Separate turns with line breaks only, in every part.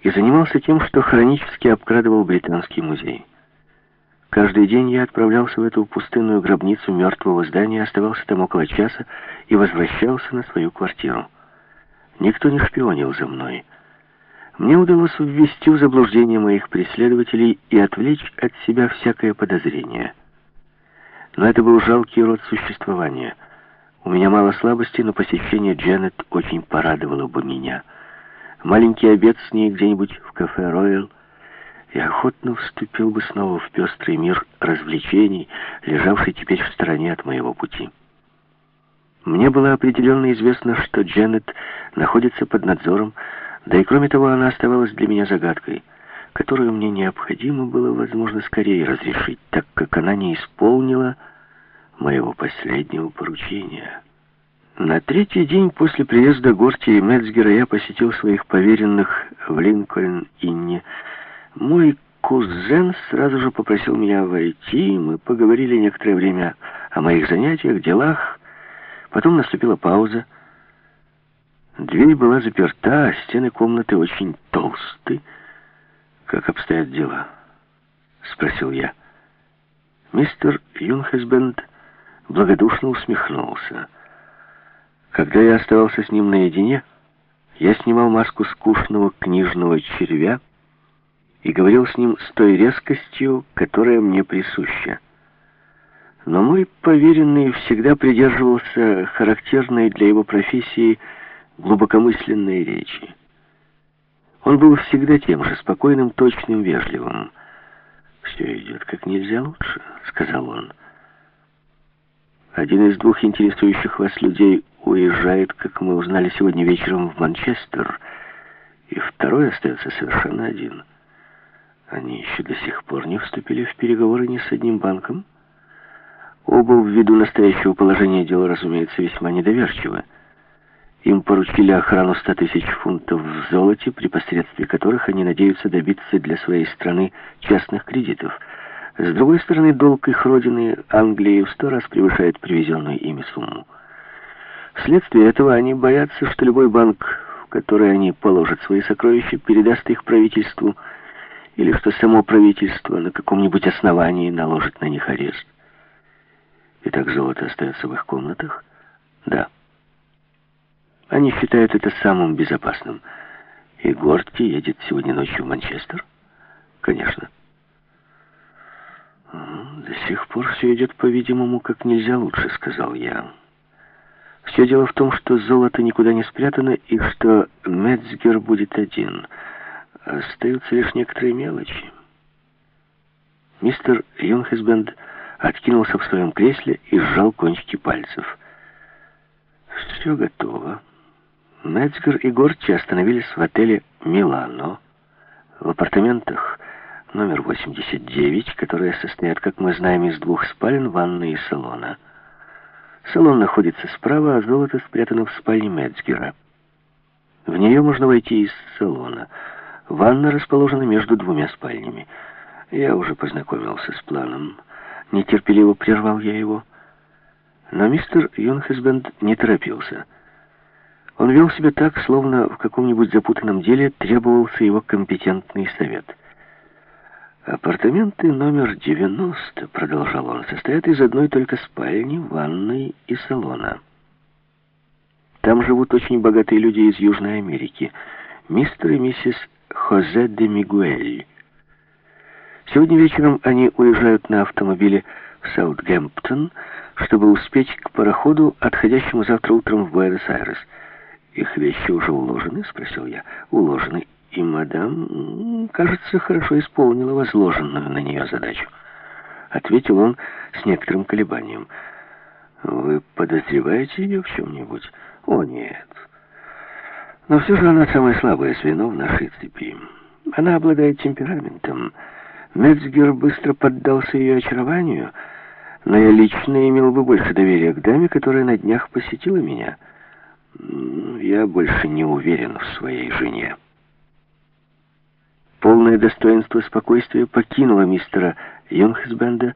и занимался тем, что хронически обкрадывал британский музей. Каждый день я отправлялся в эту пустынную гробницу мертвого здания, оставался там около часа и возвращался на свою квартиру. Никто не шпионил за мной. Мне удалось ввести в заблуждение моих преследователей и отвлечь от себя всякое подозрение. Но это был жалкий род существования. У меня мало слабости, но посещение Дженнет очень порадовало бы меня. Маленький обед с ней где-нибудь в кафе «Роyal» и охотно вступил бы снова в пестрый мир развлечений, лежавший теперь в стороне от моего пути. Мне было определенно известно, что Дженнет находится под надзором, да и кроме того, она оставалась для меня загадкой, которую мне необходимо было, возможно, скорее разрешить, так как она не исполнила моего последнего поручения. На третий день после приезда Горти и Мецгера я посетил своих поверенных в Линкольн-Инне. Мой кузен сразу же попросил меня войти, мы поговорили некоторое время о моих занятиях, делах. Потом наступила пауза. Дверь была заперта, а стены комнаты очень толсты. «Как обстоят дела?» — спросил я. Мистер Юнхесбенд благодушно усмехнулся. Когда я оставался с ним наедине, я снимал маску скучного книжного червя и говорил с ним с той резкостью, которая мне присуща. Но мой поверенный всегда придерживался характерной для его профессии глубокомысленной речи. Он был всегда тем же, спокойным, точным, вежливым. «Все идет как нельзя лучше», — сказал он. «Один из двух интересующих вас людей уезжает, как мы узнали сегодня вечером, в Манчестер, и второй остается совершенно один. Они еще до сих пор не вступили в переговоры ни с одним банком. Оба, ввиду настоящего положения дела, разумеется, весьма недоверчивы. Им поручили охрану 100 тысяч фунтов в золоте, при посредстве которых они надеются добиться для своей страны частных кредитов. С другой стороны, долг их родины Англии в сто раз превышает привезенную ими сумму. Вследствие этого они боятся, что любой банк, в который они положат свои сокровища, передаст их правительству, или что само правительство на каком-нибудь основании наложит на них арест. Итак, золото остается в их комнатах? Да. Они считают это самым безопасным. И Горти едет сегодня ночью в Манчестер? Конечно. До сих пор все идет, по-видимому, как нельзя лучше, сказал я. Все дело в том, что золото никуда не спрятано, и что Мецгер будет один. Остаются лишь некоторые мелочи. Мистер Юнхесбенд откинулся в своем кресле и сжал кончики пальцев. Все готово. Мецгер и Горчи остановились в отеле «Милано» в апартаментах номер 89, которые состоят, как мы знаем, из двух спален, ванны и салона. Салон находится справа, а золото спрятано в спальне Мецгера. В нее можно войти из салона. Ванна расположена между двумя спальнями. Я уже познакомился с планом. Нетерпеливо прервал я его. Но мистер Юнхесбенд не торопился. Он вел себя так, словно в каком-нибудь запутанном деле требовался его компетентный совет. «Апартаменты номер 90», — продолжал он, — «состоят из одной только спальни, ванной и салона. Там живут очень богатые люди из Южной Америки, мистер и миссис Хозе де Мигуэль. Сегодня вечером они уезжают на автомобиле в Саутгемптон, чтобы успеть к пароходу, отходящему завтра утром в Буэнос-Айрес». «Их вещи уже уложены?» — спросил я. «Уложены. И мадам, кажется, хорошо исполнила возложенную на нее задачу». Ответил он с некоторым колебанием. «Вы подозреваете ее в чем-нибудь?» «О, нет. Но все же она самое слабое звено в нашей цепи. Она обладает темпераментом. Мецгер быстро поддался ее очарованию, но я лично имел бы больше доверия к даме, которая на днях посетила меня». Я больше не уверен в своей жене. Полное достоинство спокойствия покинуло мистера Йонгхесбенда.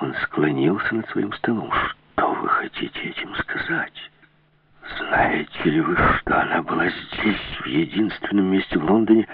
Он склонился над своим столом. «Что вы хотите этим сказать?» Знаете ли вы, что она была здесь, в единственном месте в Лондоне,